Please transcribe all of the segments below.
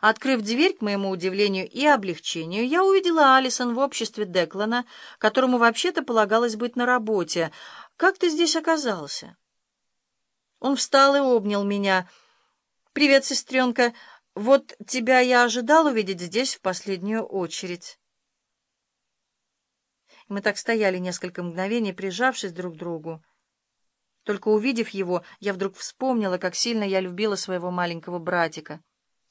Открыв дверь, к моему удивлению и облегчению, я увидела Алисон в обществе Деклана, которому вообще-то полагалось быть на работе. «Как ты здесь оказался?» Он встал и обнял меня. «Привет, сестренка. Вот тебя я ожидал увидеть здесь в последнюю очередь». Мы так стояли несколько мгновений, прижавшись друг к другу. Только увидев его, я вдруг вспомнила, как сильно я любила своего маленького братика.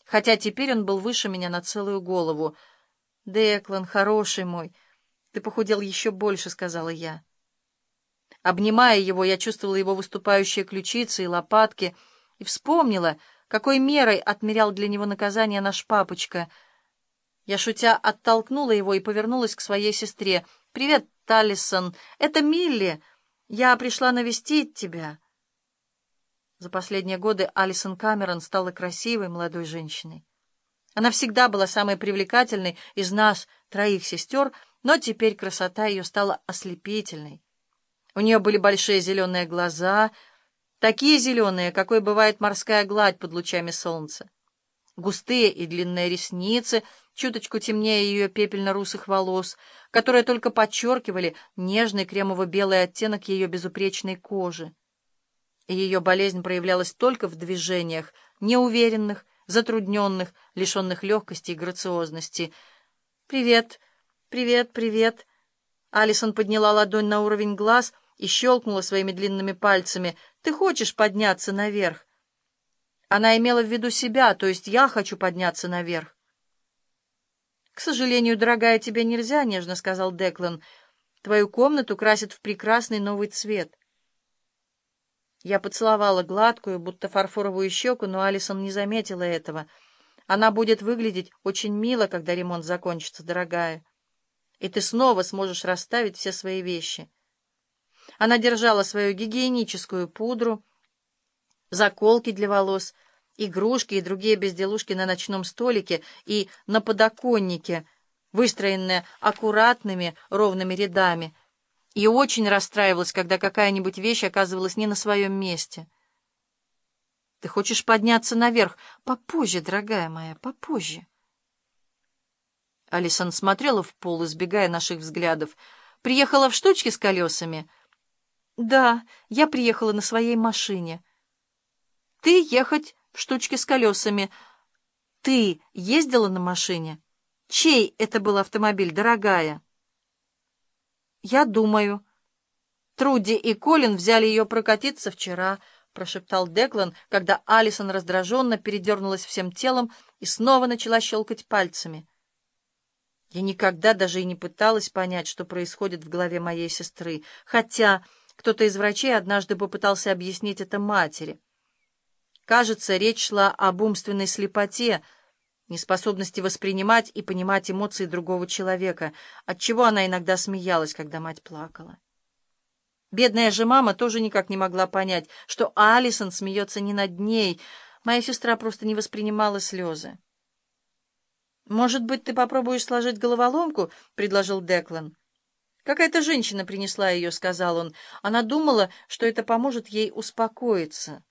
Хотя теперь он был выше меня на целую голову. «Деклан, хороший мой, ты похудел еще больше», — сказала я. Обнимая его, я чувствовала его выступающие ключицы и лопатки и вспомнила, какой мерой отмерял для него наказание наш папочка. Я, шутя, оттолкнула его и повернулась к своей сестре. «Привет, Талисон, это Милли!» Я пришла навестить тебя. За последние годы Алисон Камерон стала красивой молодой женщиной. Она всегда была самой привлекательной из нас, троих сестер, но теперь красота ее стала ослепительной. У нее были большие зеленые глаза, такие зеленые, какой бывает морская гладь под лучами солнца. Густые и длинные ресницы, чуточку темнее ее пепельно-русых волос — которые только подчеркивали нежный кремово-белый оттенок ее безупречной кожи. Ее болезнь проявлялась только в движениях, неуверенных, затрудненных, лишенных легкости и грациозности. «Привет, привет, привет!» Алисон подняла ладонь на уровень глаз и щелкнула своими длинными пальцами. «Ты хочешь подняться наверх?» Она имела в виду себя, то есть я хочу подняться наверх. «К сожалению, дорогая, тебе нельзя», — нежно сказал Деклан. «Твою комнату красят в прекрасный новый цвет». Я поцеловала гладкую, будто фарфоровую щеку, но Алисон не заметила этого. Она будет выглядеть очень мило, когда ремонт закончится, дорогая. И ты снова сможешь расставить все свои вещи. Она держала свою гигиеническую пудру, заколки для волос — игрушки и другие безделушки на ночном столике и на подоконнике, выстроенные аккуратными ровными рядами, и очень расстраивалась, когда какая-нибудь вещь оказывалась не на своем месте. «Ты хочешь подняться наверх? Попозже, дорогая моя, попозже». Алисон смотрела в пол, избегая наших взглядов. «Приехала в штучке с колесами?» «Да, я приехала на своей машине». «Ты ехать штучки с колесами. Ты ездила на машине? Чей это был автомобиль, дорогая? Я думаю. Труди и Колин взяли ее прокатиться вчера, прошептал Деклан, когда Алисон раздраженно передернулась всем телом и снова начала щелкать пальцами. Я никогда даже и не пыталась понять, что происходит в голове моей сестры, хотя кто-то из врачей однажды попытался объяснить это матери. Кажется, речь шла об умственной слепоте, неспособности воспринимать и понимать эмоции другого человека, отчего она иногда смеялась, когда мать плакала. Бедная же мама тоже никак не могла понять, что Алисон смеется не над ней. Моя сестра просто не воспринимала слезы. «Может быть, ты попробуешь сложить головоломку?» — предложил Деклан. «Какая-то женщина принесла ее», — сказал он. Она думала, что это поможет ей успокоиться.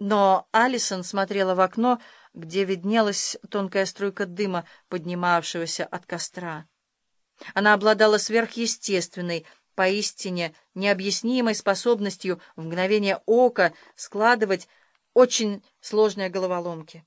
Но Алисон смотрела в окно, где виднелась тонкая струйка дыма, поднимавшегося от костра. Она обладала сверхъестественной, поистине необъяснимой способностью в мгновение ока складывать очень сложные головоломки.